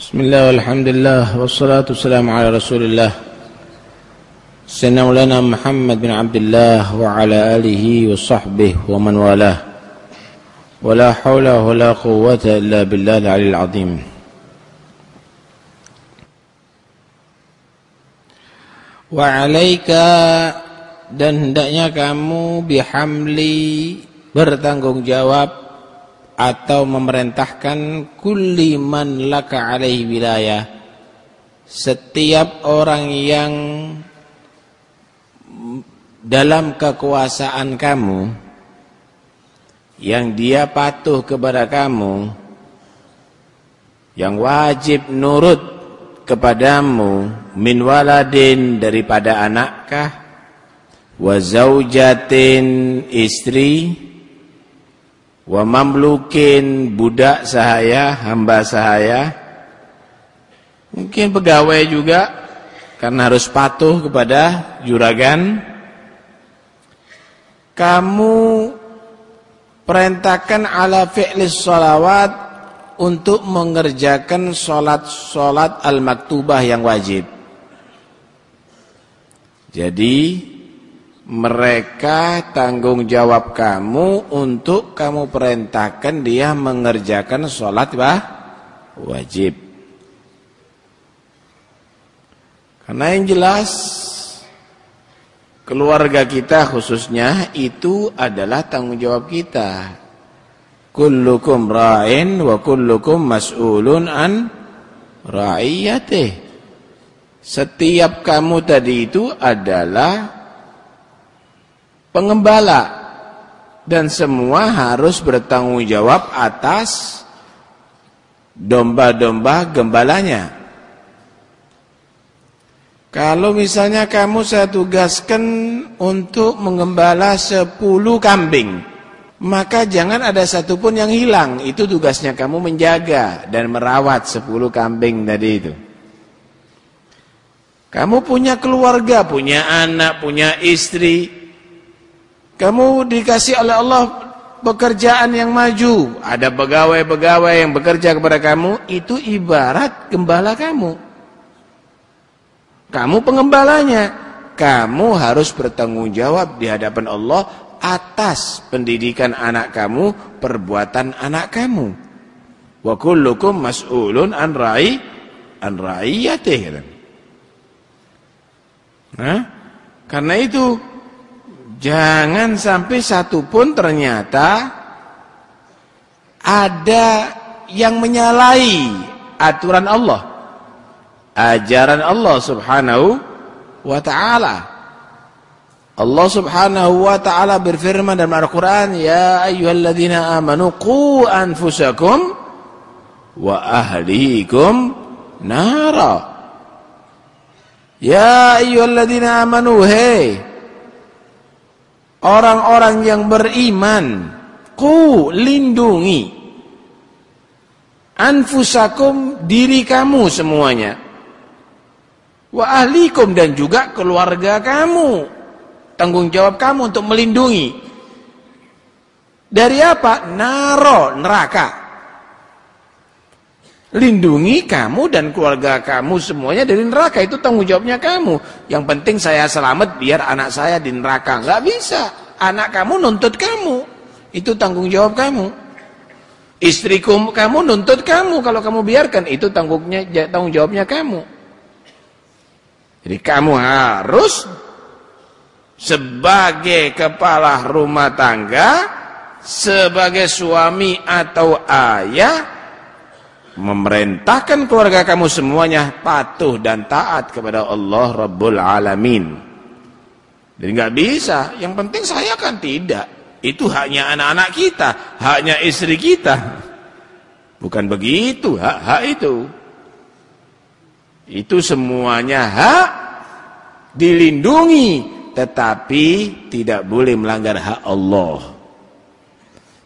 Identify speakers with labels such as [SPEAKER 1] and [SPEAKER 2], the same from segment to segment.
[SPEAKER 1] بسم الله والحمد لله والصلاة والسلام على رسول الله. سيدنا مولانا محمد بن عبد الله وعلى آله وصحبه ومن والاه. ولا حول ولا قوة إلا بالله العلي العظيم. وعليك dan hendaknya kamu bihamli bertanggung jawab atau memerintahkan kulli man laka alaihi wilayah. Setiap orang yang dalam kekuasaan kamu yang dia patuh kepada kamu yang wajib nurut kepadamu min waladin daripada anakkah wa zaujatin istri wa mamlukin budak sahaya hamba sahaya. Mungkin pegawai juga karena harus patuh kepada juragan. Kamu perintahkan ala fi'lis sholawat untuk mengerjakan sholat-sholat al-maktubah yang wajib. Jadi mereka tanggung jawab kamu untuk kamu perintahkan dia mengerjakan sholat bah, wajib. Karena yang jelas keluarga kita khususnya itu adalah tanggung jawab kita. Kullukum ra'in wa kullukum mas'ulun an ra'iyatih. Setiap kamu tadi itu adalah pengembala dan semua harus bertanggung jawab atas domba-domba gembalanya. Kalau misalnya kamu saya tugaskan untuk mengembala 10 kambing, maka jangan ada satupun yang hilang. Itu tugasnya kamu menjaga dan merawat 10 kambing tadi itu. Kamu punya keluarga, punya anak, punya istri, kamu dikasih oleh Allah pekerjaan yang maju. Ada pegawai-pegawai yang bekerja kepada kamu. Itu ibarat gembala kamu. Kamu pengembalanya. Kamu harus bertanggung jawab di hadapan Allah atas pendidikan anak kamu, perbuatan anak kamu. Wa kullukum mas'ulun an ra'i an ra'iyatih. Nah, karena itu Jangan sampai satu pun ternyata ada yang menyalahi aturan Allah. Ajaran Allah subhanahu wa ta'ala. Allah subhanahu wa ta'ala berfirman dalam Al-Quran, Ya ayyuhalladzina amanu qu anfusakum wa ahlikum nara. Ya ayyuhalladzina amanu, hei orang-orang yang beriman ku lindungi. Anfusakum diri kamu semuanya. Wa ahlikum dan juga keluarga kamu. Tanggung jawab kamu untuk melindungi. Dari apa? Naro neraka lindungi kamu dan keluarga kamu semuanya dari neraka. Itu tanggung jawabnya kamu. Yang penting saya selamat biar anak saya di neraka. Nggak bisa. Anak kamu nuntut kamu. Itu tanggung jawab kamu. Istriku kamu nuntut kamu. Kalau kamu biarkan itu tanggungnya tanggung jawabnya kamu. Jadi kamu harus sebagai kepala rumah tangga sebagai suami atau ayah memerintahkan keluarga kamu semuanya patuh dan taat kepada Allah Rabbul Alamin. Jadi nggak bisa. Yang penting saya kan tidak. Itu haknya anak-anak kita, haknya istri kita. Bukan begitu, hak-hak itu. Itu semuanya hak dilindungi, tetapi tidak boleh melanggar hak Allah.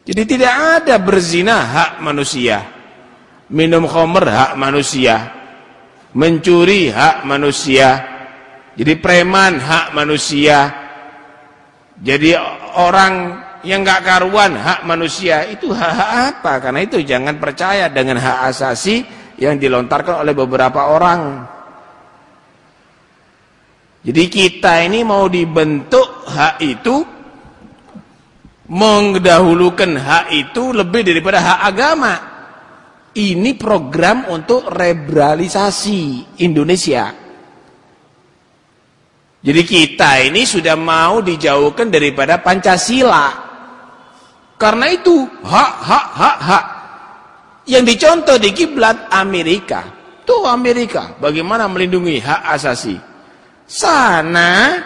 [SPEAKER 1] Jadi tidak ada berzina hak manusia minum khamr hak manusia mencuri hak manusia jadi preman hak manusia jadi orang yang gak karuan hak manusia itu hak, hak apa karena itu jangan percaya dengan hak asasi yang dilontarkan oleh beberapa orang. Jadi kita ini mau dibentuk hak itu mendahulukan hak itu lebih daripada hak agama. Ini program untuk liberalisasi Indonesia. Jadi kita ini sudah mau dijauhkan daripada Pancasila. Karena itu hak hak hak hak yang dicontoh di kiblat Amerika. Tuh Amerika bagaimana melindungi hak asasi. Sana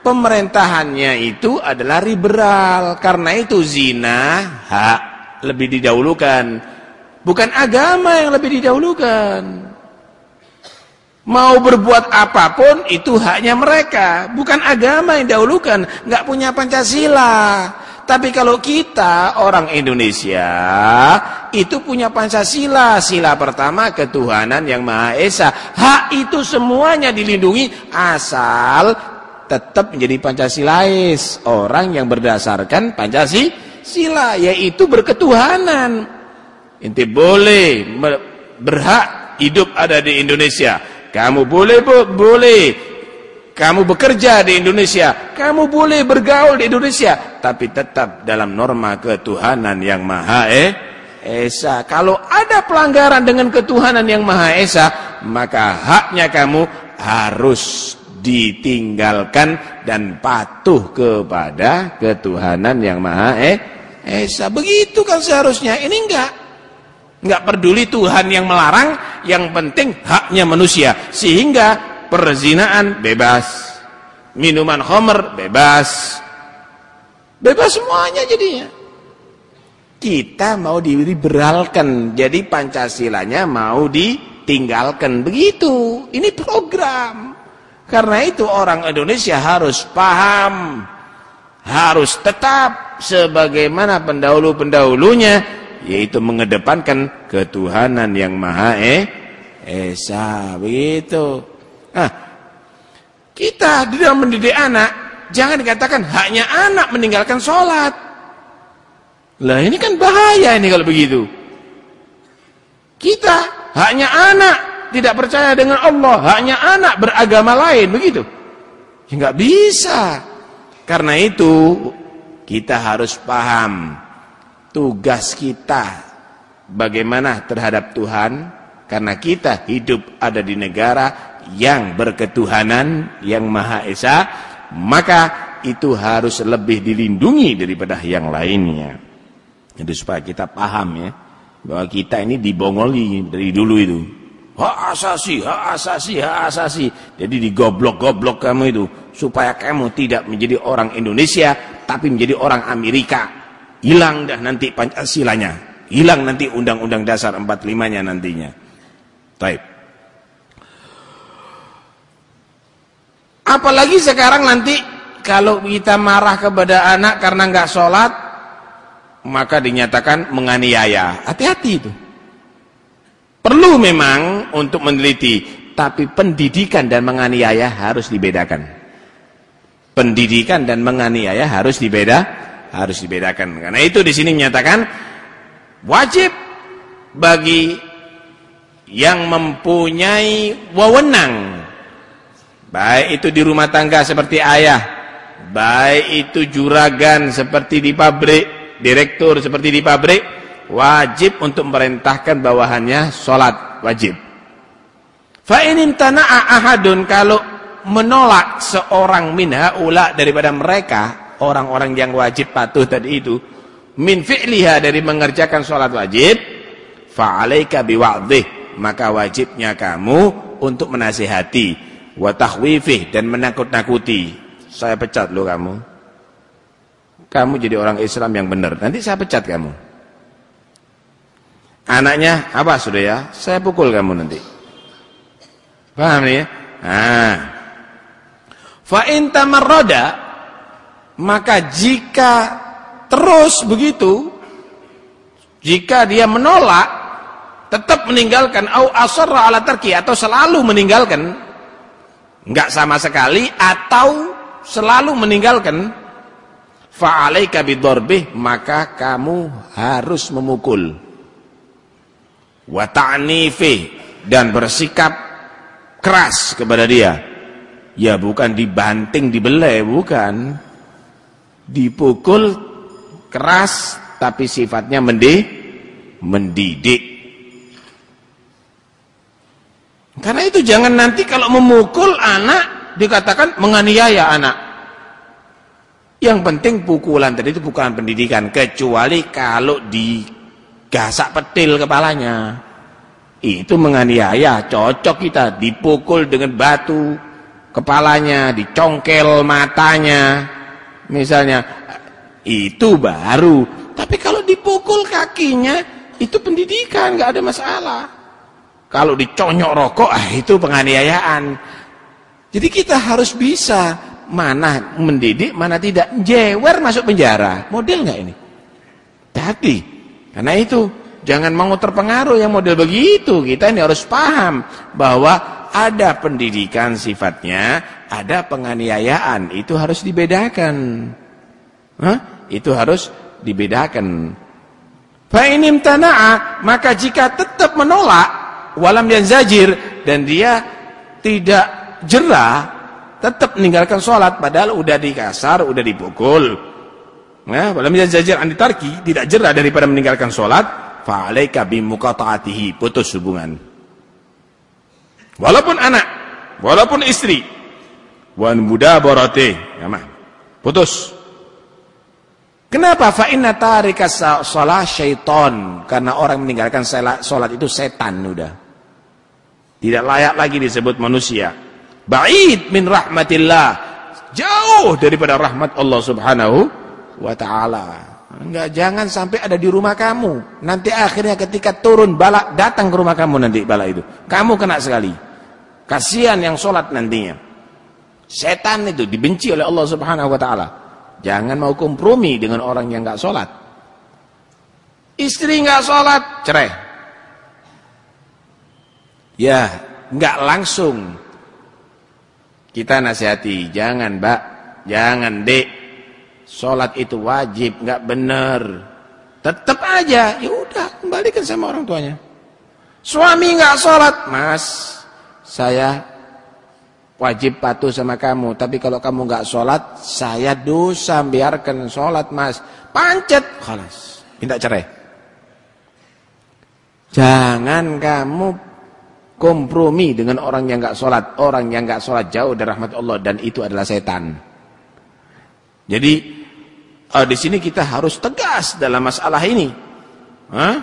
[SPEAKER 1] pemerintahannya itu adalah liberal. Karena itu zina hak lebih didahulukan. Bukan agama yang lebih didahulukan. Mau berbuat apa pun itu haknya mereka, bukan agama yang dahulukan, nggak punya Pancasila. Tapi kalau kita orang Indonesia itu punya Pancasila, sila pertama ketuhanan yang Maha Esa. Hak itu semuanya dilindungi asal tetap menjadi Pancasilais, orang yang berdasarkan Pancasila yaitu berketuhanan. Inti boleh berhak hidup ada di Indonesia kamu boleh boleh. Kamu bekerja di Indonesia, kamu boleh bergaul di Indonesia, tapi tetap dalam norma ketuhanan yang Maha eh, Esa. Kalau ada pelanggaran dengan ketuhanan yang Maha Esa, maka haknya kamu harus ditinggalkan dan patuh kepada ketuhanan yang Maha eh, Esa. Begitu kan seharusnya. Ini enggak. Enggak peduli Tuhan yang melarang, yang penting haknya manusia. Sehingga perzinaan bebas. Minuman homer bebas. Bebas semuanya jadinya. Kita mau diliberalkan. Jadi Pancasilanya mau ditinggalkan. Begitu. Ini program. Karena itu orang Indonesia harus paham. Harus tetap sebagaimana pendahulu-pendahulunya yaitu mengedepankan ketuhanan yang maha eh esa begitu. Nah kita di dalam mendidik anak jangan dikatakan haknya anak meninggalkan sholat. Lah ini kan bahaya ini kalau begitu. Kita haknya anak tidak percaya dengan Allah haknya anak beragama lain begitu. Ya nggak bisa. Karena itu kita harus paham tugas kita. Bagaimana terhadap Tuhan? Karena kita hidup ada di negara yang berketuhanan yang Maha Esa maka itu harus lebih dilindungi daripada yang lainnya. Jadi supaya kita paham ya bahwa kita ini dibongoli dari dulu itu. Hak asasi, hak asasi, hak asasi. Jadi digoblok-goblok kamu itu supaya kamu tidak menjadi orang Indonesia tapi menjadi orang Amerika hilang dah nanti Pancasilanya, hilang nanti Undang-Undang Dasar 45-nya nantinya. Baik. Apalagi sekarang nanti kalau kita marah kepada anak karena nggak sholat, maka dinyatakan menganiaya. Hati-hati itu. Perlu memang untuk meneliti, tapi pendidikan dan menganiaya harus dibedakan. Pendidikan dan menganiaya harus dibedakan harus dibedakan. Karena itu di sini menyatakan wajib bagi yang mempunyai wewenang baik itu di rumah tangga seperti ayah, baik itu juragan seperti di pabrik, direktur seperti di pabrik, wajib untuk memerintahkan bawahannya sholat wajib. Fa in ahadun kalau menolak seorang minha ula daripada mereka orang-orang yang wajib patuh tadi itu. Min fi'liha dari mengerjakan sholat wajib fa'alaika biwa'dih maka wajibnya kamu untuk menasihati wa tahwifih dan menakut-nakuti. Saya pecat lo kamu. Kamu jadi orang Islam yang benar. Nanti saya pecat kamu. Anaknya apa sudah ya? Saya pukul kamu nanti. Paham nih ya? Nah fa in maka jika terus begitu jika dia menolak tetap meninggalkan au asarra ala tarki atau selalu meninggalkan enggak sama sekali atau selalu meninggalkan fa'alaika bidorbih maka kamu harus memukul. Wa ta'nifi dan bersikap keras kepada dia. Ya bukan dibanting dibelai bukan dipukul keras tapi sifatnya mendi mendidik. Karena itu jangan nanti kalau memukul anak dikatakan menganiaya anak. Yang penting pukulan tadi itu pukulan pendidikan kecuali kalau di gasak petil kepalanya. Itu menganiaya cocok kita dipukul dengan batu kepalanya dicongkel matanya misalnya itu baru tapi kalau dipukul kakinya itu pendidikan nggak ada masalah. Kalau diconyok rokok ah itu penganiayaan. Jadi kita harus bisa mana mendidik mana tidak. Jewer masuk penjara. Model nggak ini? Hati karena itu jangan mau terpengaruh yang model begitu. Kita ini harus paham bahwa ada pendidikan sifatnya, ada penganiayaan. Itu harus dibedakan. Hah? Itu harus dibedakan. Fa'inim tana'a, maka jika tetap menolak, walam yang zajir, dan dia tidak jerah, tetap meninggalkan sholat, padahal udah dikasar, udah dipukul. Ya, walam yazajir an ditarki, tidak jerah daripada meninggalkan salat, fa alaika bimuqataatihi, putus hubungan. Walaupun anak, walaupun istri, wan mudabarate, ya mah. Putus. Kenapa? Fa inna tarika shalah syaiton. Karena orang meninggalkan salat itu setan udah. Tidak layak lagi disebut manusia. Ba'id min rahmatillah. Jauh daripada rahmat Allah Subhanahu wa taala. Enggak jangan sampai ada di rumah kamu. Nanti akhirnya ketika turun bala datang ke rumah kamu nanti bala itu. Kamu kena sekali. Kasihan yang sholat nantinya. Setan itu dibenci oleh Allah Subhanahu wa taala. Jangan mau kompromi dengan orang yang enggak sholat. Istri enggak sholat, cerai. Ya, enggak langsung. Kita nasihati, jangan, Mbak. Jangan, Dek Sholat itu wajib, nggak benar. Tetap aja, ya udah kembalikan sama orang tuanya. Suami nggak sholat, mas, saya wajib patuh sama kamu. Tapi kalau kamu nggak sholat, saya dosa biarkan sholat, mas. Pancet, kalas, minta cerai. Jangan kamu kompromi dengan orang yang nggak sholat. Orang yang nggak sholat jauh dari rahmat Allah dan itu adalah setan. Jadi uh, di sini kita harus tegas dalam masalah ini. Hah?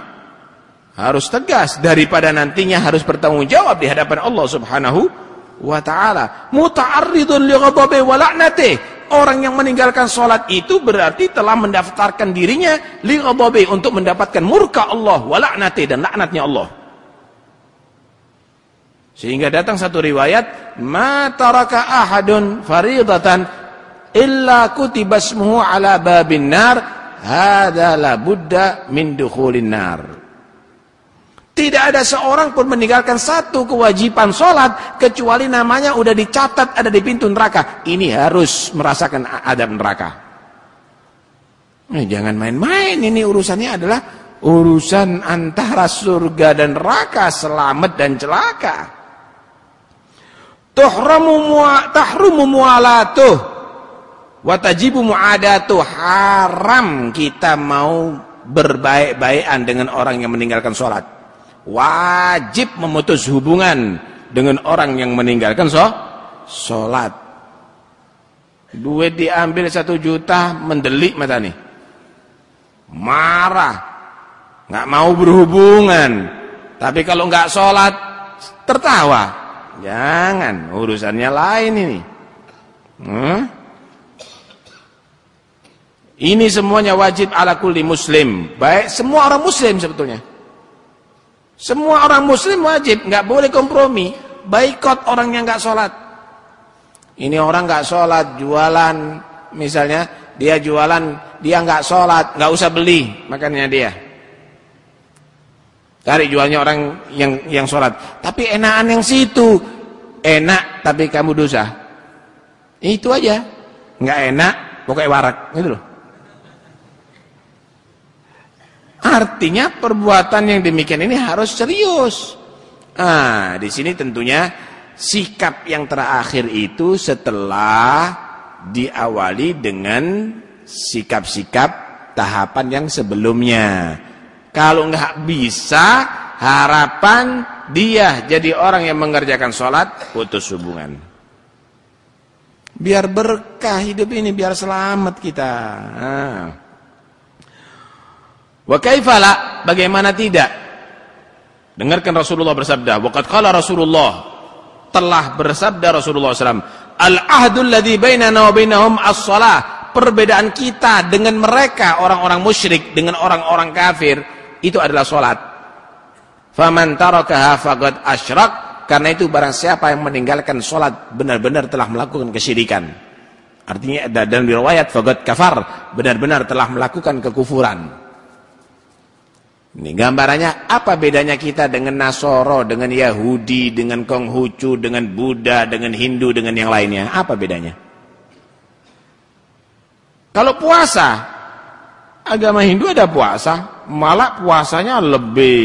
[SPEAKER 1] Harus tegas daripada nantinya harus bertanggung jawab di hadapan Allah Subhanahu wa taala. Muta'arridun li ghadabi wa la'nati. Orang yang meninggalkan salat itu berarti telah mendaftarkan dirinya li ghadabi untuk mendapatkan murka Allah wa la'nati dan laknatnya Allah. Sehingga datang satu riwayat, "Ma taraka ahadun faridatan illa kutibasmuhu ala babin nar hadza la buddha min dukhulin nar tidak ada seorang pun meninggalkan satu kewajiban sholat kecuali namanya udah dicatat ada di pintu neraka. Ini harus merasakan adab neraka. Nah, jangan main-main. Ini urusannya adalah urusan antara surga dan neraka, selamat dan celaka. Tuhramu tahrumu mualatuh Watajibu mu'adatu haram kita mau berbaik-baikan dengan orang yang meninggalkan sholat. Wajib memutus hubungan dengan orang yang meninggalkan sholat. Duit diambil satu juta mendelik mata nih. Marah. nggak mau berhubungan. Tapi kalau nggak sholat tertawa. Jangan, urusannya lain ini. Hmm? Ini semuanya wajib ala kulli muslim. Baik semua orang muslim sebetulnya. Semua orang muslim wajib, nggak boleh kompromi. Baikot orang yang nggak sholat. Ini orang nggak sholat, jualan, misalnya dia jualan, dia nggak sholat, nggak usah beli makannya dia. Cari jualnya orang yang yang sholat. Tapi enakan yang situ, enak tapi kamu dosa. Itu aja, nggak enak, pokoknya warak, gitu loh. Artinya perbuatan yang demikian ini harus serius. Ah, di sini tentunya sikap yang terakhir itu setelah diawali dengan sikap-sikap tahapan yang sebelumnya. Kalau nggak bisa, harapan dia jadi orang yang mengerjakan sholat, putus hubungan. Biar berkah hidup ini, biar selamat kita. Nah. Wa kaifala, bagaimana tidak? Dengarkan Rasulullah bersabda, waqad qala Rasulullah telah bersabda Rasulullah SAW, al-ahdul ladzi bainana wa bainahum as-shalah. Perbedaan kita dengan mereka orang-orang musyrik dengan orang-orang kafir itu adalah salat. Faman tarakaha faqad asyrak. Karena itu barang siapa yang meninggalkan salat benar-benar telah melakukan kesyirikan. Artinya dalam riwayat faqad kafar, benar-benar telah melakukan kekufuran. Ini gambarannya apa bedanya kita dengan Nasoro, dengan Yahudi, dengan Konghucu, dengan Buddha, dengan Hindu, dengan yang lainnya. Apa bedanya? Kalau puasa, agama Hindu ada puasa, malah puasanya lebih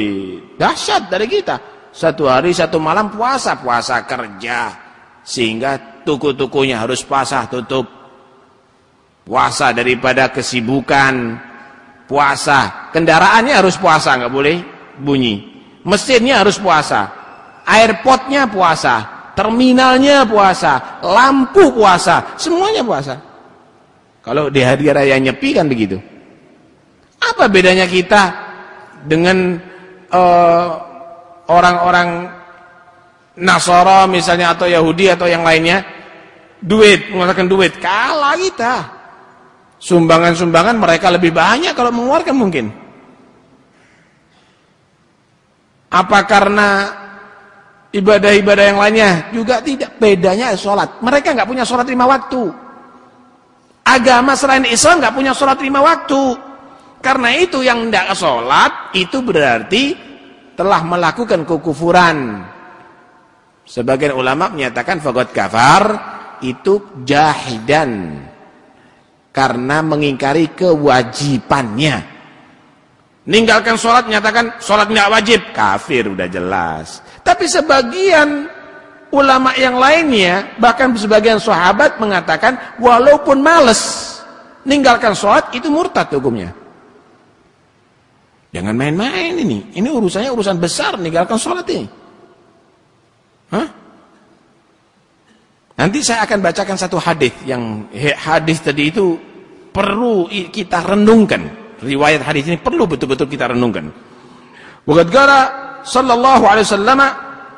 [SPEAKER 1] dahsyat dari kita. Satu hari satu malam puasa, puasa kerja. Sehingga tuku-tukunya harus puasa tutup. Puasa daripada kesibukan, puasa. Kendaraannya harus puasa, nggak boleh bunyi. Mesinnya harus puasa. Airpotnya puasa. Terminalnya puasa. Lampu puasa. Semuanya puasa. Kalau di hari raya nyepi kan begitu. Apa bedanya kita dengan eh, orang-orang uh, misalnya atau Yahudi atau yang lainnya? Duit, mengatakan duit. Kalah kita. Sumbangan-sumbangan mereka lebih banyak kalau mengeluarkan mungkin. Apa karena ibadah-ibadah yang lainnya? Juga tidak. Bedanya sholat. Mereka nggak punya sholat lima waktu. Agama selain Islam nggak punya sholat lima waktu. Karena itu yang tidak sholat itu berarti telah melakukan kekufuran. Sebagian ulama menyatakan fagot kafar itu jahidan karena mengingkari kewajibannya. Ninggalkan sholat nyatakan sholat nggak wajib, kafir udah jelas. Tapi sebagian ulama yang lainnya, bahkan sebagian sahabat mengatakan walaupun males ninggalkan sholat itu murtad hukumnya. Jangan main-main ini. Ini urusannya urusan besar ninggalkan sholat ini. Hah? Nanti saya akan bacakan satu hadis yang hadis tadi itu perlu kita renungkan. Riwayat hadis ini perlu betul-betul kita renungkan. Wakadgara sallallahu alaihi wasallam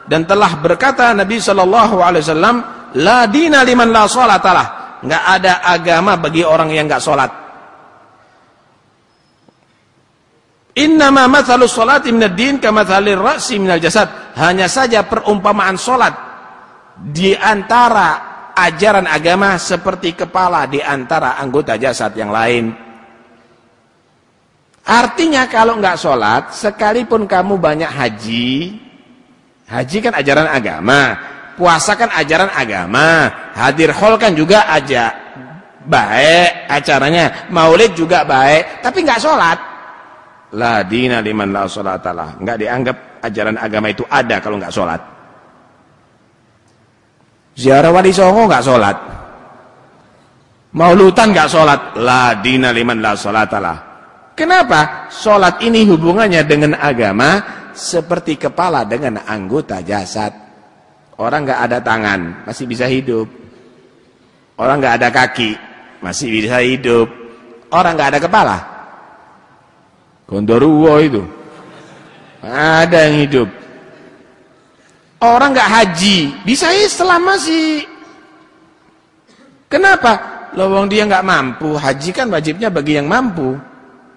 [SPEAKER 1] dan telah berkata Nabi sallallahu alaihi wasallam, la dina liman la salatalah. Enggak ada agama bagi orang yang enggak salat. Innama mathalus salati minad din kamathalir ra'si minal jasad. Hanya saja perumpamaan salat di antara ajaran agama seperti kepala di antara anggota jasad yang lain. Artinya kalau nggak sholat, sekalipun kamu banyak haji, haji kan ajaran agama, puasa kan ajaran agama, hadir hall kan juga aja baik acaranya, maulid juga baik, tapi nggak sholat. La dina liman la sholatalah. Nggak dianggap ajaran agama itu ada kalau nggak sholat. Ziarah wali songo nggak sholat. Maulutan nggak sholat. La dina liman la sholatalah. Kenapa? Sholat ini hubungannya dengan agama seperti kepala dengan anggota jasad. Orang nggak ada tangan, masih bisa hidup. Orang nggak ada kaki, masih bisa hidup. Orang nggak ada kepala. Gondoruwo itu. Ada yang hidup. Orang nggak haji, bisa Islam masih. Kenapa? Lawang dia nggak mampu, haji kan wajibnya bagi yang mampu.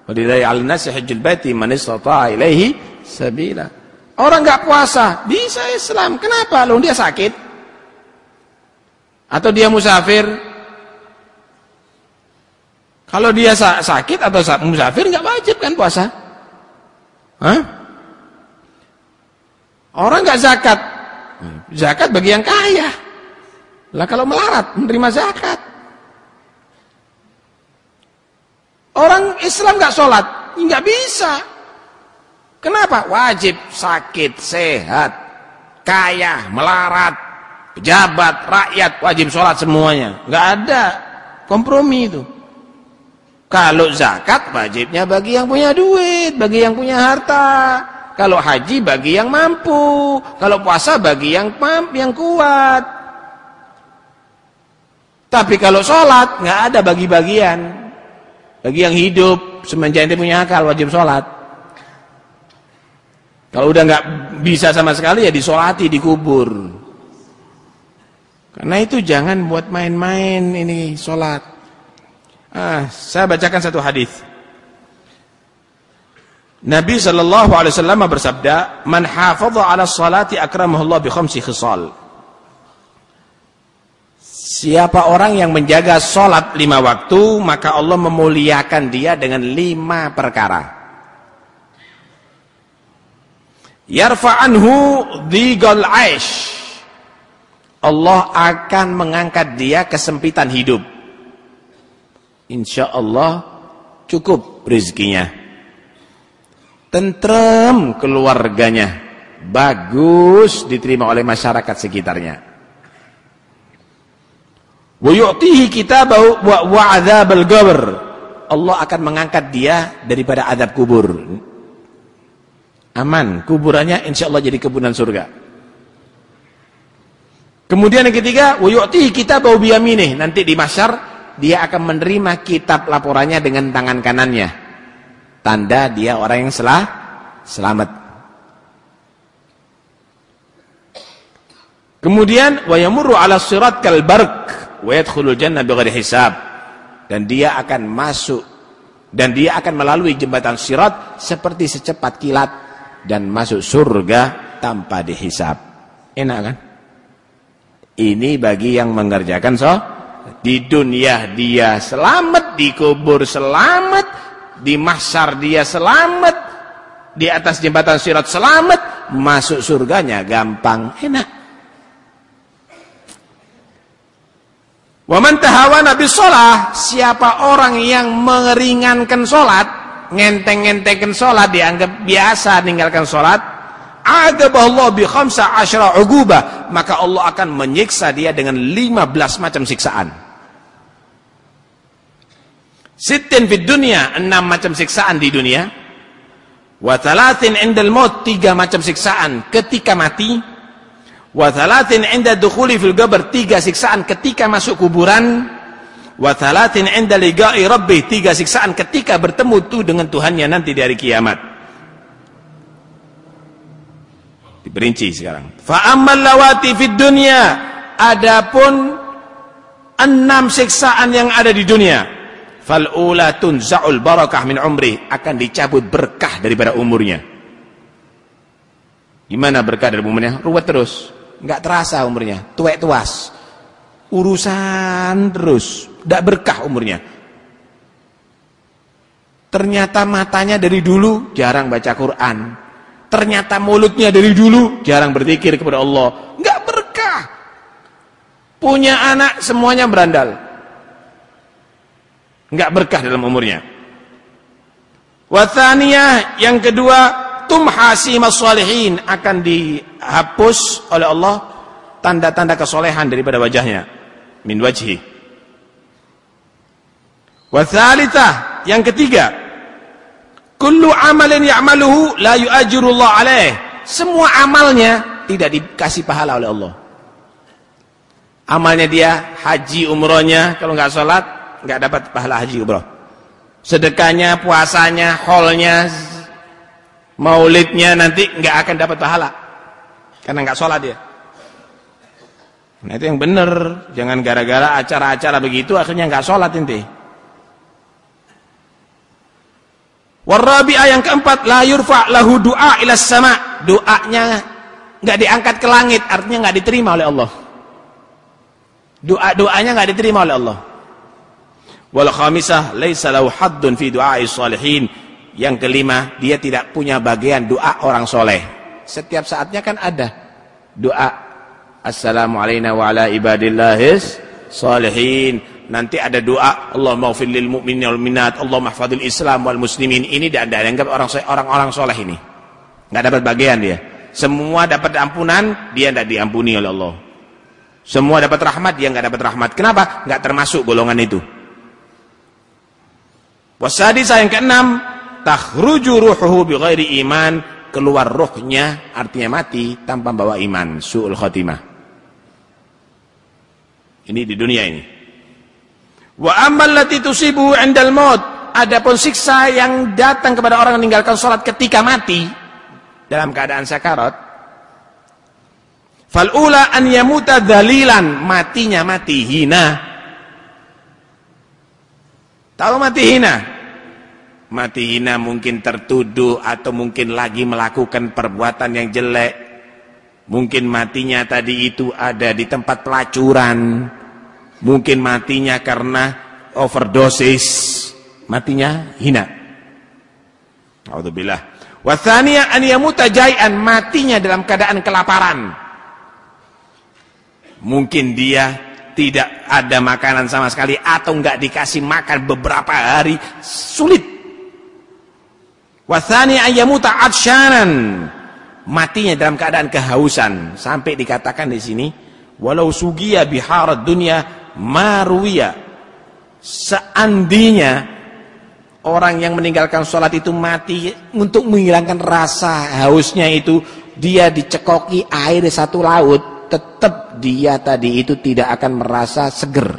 [SPEAKER 1] Walillahi al-nasi hajjul baiti man ilaihi sabila. Orang nggak puasa, bisa Islam. Kenapa? Lalu dia sakit. Atau dia musafir. Kalau dia sakit atau musafir nggak wajib kan puasa. Hah? Orang nggak zakat, Zakat bagi yang kaya. Lah kalau melarat menerima zakat. Orang Islam nggak sholat, nggak bisa. Kenapa? Wajib sakit, sehat, kaya, melarat, pejabat, rakyat, wajib sholat semuanya. Nggak ada kompromi itu. Kalau zakat wajibnya bagi yang punya duit, bagi yang punya harta. Kalau haji bagi yang mampu, kalau puasa bagi yang mampu, yang kuat. Tapi kalau sholat nggak ada bagi-bagian. Bagi yang hidup semenjak itu punya akal wajib sholat. Kalau udah nggak bisa sama sekali ya disolati dikubur. Karena itu jangan buat main-main ini sholat. Ah, saya bacakan satu hadis. Nabi sallallahu alaihi wasallam bersabda, "Man hafadha 'ala sholati akramahu Allah bi khamsi khisal." Siapa orang yang menjaga sholat lima waktu, maka Allah memuliakan dia dengan lima perkara. yarfa'anhu dhigal aish Allah akan mengangkat dia kesempitan hidup Insya Allah cukup rezekinya tentrem keluarganya. Bagus diterima oleh masyarakat sekitarnya. Wa yu'tihi kitabahu wa wa'adzabal qabr. Allah akan mengangkat dia daripada adab kubur. Aman kuburannya insya Allah jadi kebunan surga. Kemudian yang ketiga wuyu'tihi bau biyaminih. Nanti di masyar dia akan menerima kitab laporannya dengan tangan kanannya tanda dia orang yang selah selamat kemudian wayamuru ala surat kal barq wa yadkhulul jannah bighairi hisab dan dia akan masuk dan dia akan melalui jembatan sirat seperti secepat kilat dan masuk surga tanpa dihisap. Enak kan? Ini bagi yang mengerjakan so di dunia dia selamat, di kubur selamat, di mahsyar dia selamat, di atas jembatan sirat selamat, masuk surganya gampang, enak. Wa man tahawana bisolah, siapa orang yang meringankan solat, ngenteng-ngentengkan sholat dianggap biasa meninggalkan sholat Allah bi khamsa asyara ugubah maka Allah akan menyiksa dia dengan 15 macam siksaan sittin fid dunia enam macam siksaan di dunia. Wa thalathin indal tiga macam siksaan ketika mati. Wa thalathin inda dukhuli fil tiga siksaan ketika masuk kuburan. Wa thalathin inda rabbih tiga siksaan ketika bertemu tuh dengan Tuhannya nanti di hari kiamat. Diperinci sekarang. Fa ammal lawati fid dunya adapun enam siksaan yang ada di dunia fal ula tunza'ul barakah min umri akan dicabut berkah daripada umurnya gimana berkah dari umurnya ruwet terus enggak terasa umurnya tuwek tuas urusan terus tidak berkah umurnya. Ternyata matanya dari dulu jarang baca Quran. Ternyata mulutnya dari dulu jarang berzikir kepada Allah. Enggak berkah. Punya anak semuanya berandal. Enggak berkah dalam umurnya. Wathaniyah yang kedua tumhasi masalihin akan dihapus oleh Allah tanda-tanda kesolehan daripada wajahnya min wajhi Wasalitah yang ketiga, kullu amalin ya'maluhu la yu'ajirullah alaih. Semua amalnya tidak dikasih pahala oleh Allah. Amalnya dia haji umrohnya kalau nggak sholat nggak dapat pahala haji umroh. Sedekahnya, puasanya, holnya, maulidnya nanti nggak akan dapat pahala karena nggak sholat dia. Nah itu yang benar, jangan gara-gara acara-acara begitu akhirnya nggak sholat inti. Warabi'ah yang keempat la yurfa lahu du'a ila sama. Doanya enggak diangkat ke langit, artinya enggak diterima oleh Allah. Doa-doanya enggak diterima oleh Allah. Wal khamisah laisa lahu haddun fi du'a'i salihin. Yang kelima, dia tidak punya bagian doa orang soleh. Setiap saatnya kan ada doa Assalamualaikum ala ibadillahis salihin nanti ada doa Allah maghfir lil mu'minin wal minat Allah mahfadil Islam wal muslimin ini tidak dianggap orang orang orang soleh ini nggak dapat bagian dia. Semua dapat ampunan, dia tidak diampuni oleh Allah. Semua dapat rahmat, dia nggak dapat rahmat. Kenapa? Nggak termasuk golongan itu. Wasadi yang keenam, takhruju ruhuhu bi ghairi iman, keluar rohnya artinya mati tanpa bawa iman, su'ul khotimah. Ini di dunia ini. Wa ammal lati tusibu 'indal maut, adapun siksa yang datang kepada orang meninggalkan salat ketika mati dalam keadaan sakarat. Fal ula an yamuta dalilan, matinya mati hina. Tahu mati hina? mati hina mungkin tertuduh atau mungkin lagi melakukan perbuatan yang jelek. Mungkin matinya tadi itu ada di tempat pelacuran. Mungkin matinya karena overdosis. Matinya hina. Alhamdulillah wathaniya an yamuta jai'an matinya dalam keadaan kelaparan. Mungkin dia tidak ada makanan sama sekali atau enggak dikasih makan beberapa hari sulit Wasani ayamuta adshanan. Matinya dalam keadaan kehausan. Sampai dikatakan di sini, walau sugiya biharat dunia maruya. Seandainya orang yang meninggalkan sholat itu mati untuk menghilangkan rasa hausnya itu, dia dicekoki air di satu laut, tetap dia tadi itu tidak akan merasa seger.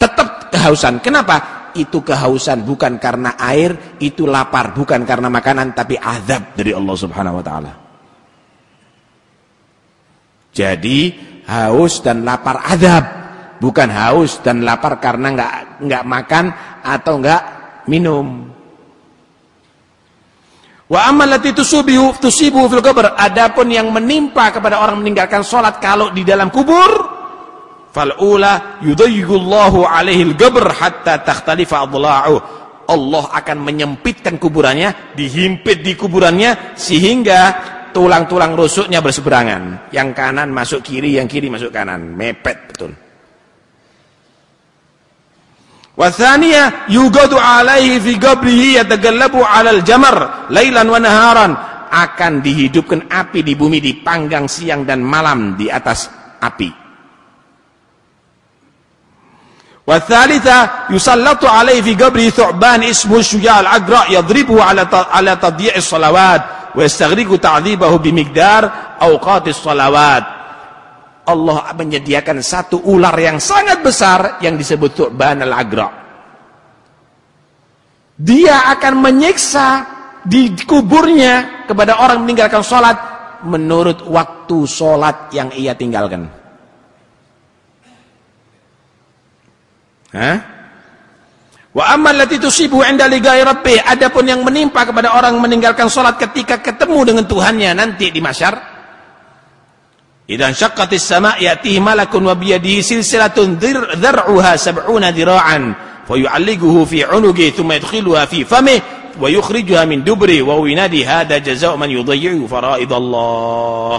[SPEAKER 1] Tetap kehausan. Kenapa? itu kehausan bukan karena air, itu lapar bukan karena makanan tapi azab dari Allah Subhanahu wa taala. Jadi haus dan lapar azab, bukan haus dan lapar karena enggak enggak makan atau enggak minum. Wa amalati tusubihu tusibu fil qabr. Adapun yang menimpa kepada orang meninggalkan salat kalau di dalam kubur Fal'ula yudayyigullahu alaihi al-gabr hatta takhtalifa adla'uh. Allah akan menyempitkan kuburannya, dihimpit di kuburannya sehingga tulang-tulang rusuknya berseberangan. Yang kanan masuk kiri, yang kiri masuk kanan. Mepet betul. Wathaniya yugadu alaihi fi qabrihi yatagallabu 'alal jamar lailan wa naharan. Akan dihidupkan api di bumi dipanggang siang dan malam di atas api. والثالثة يسلط عليه في قبره ثعبان اسمه الشجاع العقرأ يضربه على على تضييع الصلوات ويستغرق تعذيبه بمقدار أوقات الصلوات Allah menyediakan satu ular yang sangat besar yang disebut Thu'ban al-Agra. Dia akan menyiksa di kuburnya kepada orang meninggalkan sholat menurut waktu sholat yang ia tinggalkan. Hah? Wa ammal lati tusibu 'inda ligai rabbih, adapun yang menimpa kepada orang meninggalkan salat ketika ketemu dengan Tuhannya nanti di mahsyar. Idan syaqqatis sama' ya'tihi malakun wa biyadihi silsilatun dhar'uha sab'una fa yu'alliguhu fi 'unugi thumma yadkhiluha fi famihi wa yukhrijuha min dubri wa winadi hada jazaa'u man yudayyi'u faraidallah.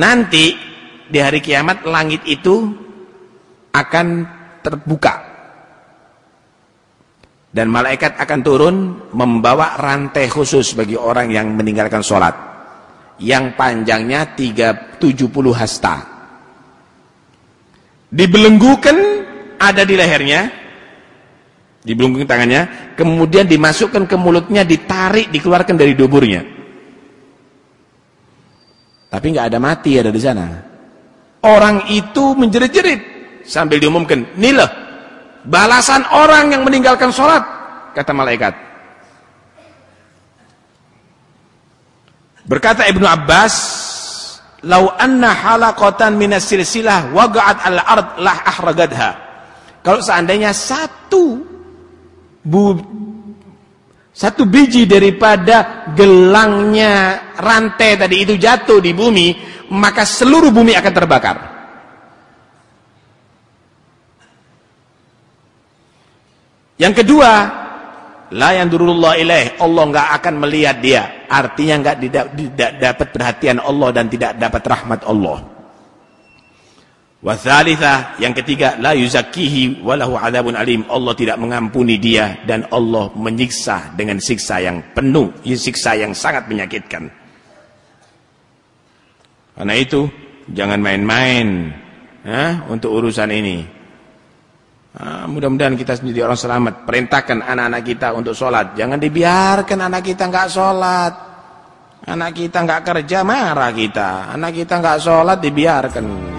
[SPEAKER 1] Nanti di hari kiamat langit itu akan terbuka dan malaikat akan turun membawa rantai khusus bagi orang yang meninggalkan sholat yang panjangnya 370 hasta. Dibelenggukan ada di lehernya dibelenggukan tangannya kemudian dimasukkan ke mulutnya ditarik dikeluarkan dari duburnya. Tapi nggak ada mati ada di sana. Orang itu menjerit-jerit sambil diumumkan inilah balasan orang yang meninggalkan sholat kata malaikat berkata Ibnu Abbas lau anna halaqatan minas silsilah waga'at al-ard lah ahragadha. Kalau seandainya satu bu, satu biji daripada gelangnya rantai tadi itu jatuh di bumi maka seluruh bumi akan terbakar. Yang kedua, la yang durullah ilaih, Allah enggak akan melihat dia. Artinya enggak tidak, tidak dapat perhatian Allah dan tidak dapat rahmat Allah. Wathalitha yang ketiga la yuzakkihi walahu adzabun alim. Allah tidak mengampuni dia dan Allah menyiksa dengan siksa yang penuh, siksa yang sangat menyakitkan. Karena itu jangan main-main untuk urusan ini. Nah, mudah-mudahan kita menjadi orang selamat. Perintahkan anak-anak kita untuk sholat. Jangan dibiarkan anak kita nggak sholat. Anak kita nggak kerja marah kita. Anak kita nggak sholat dibiarkan.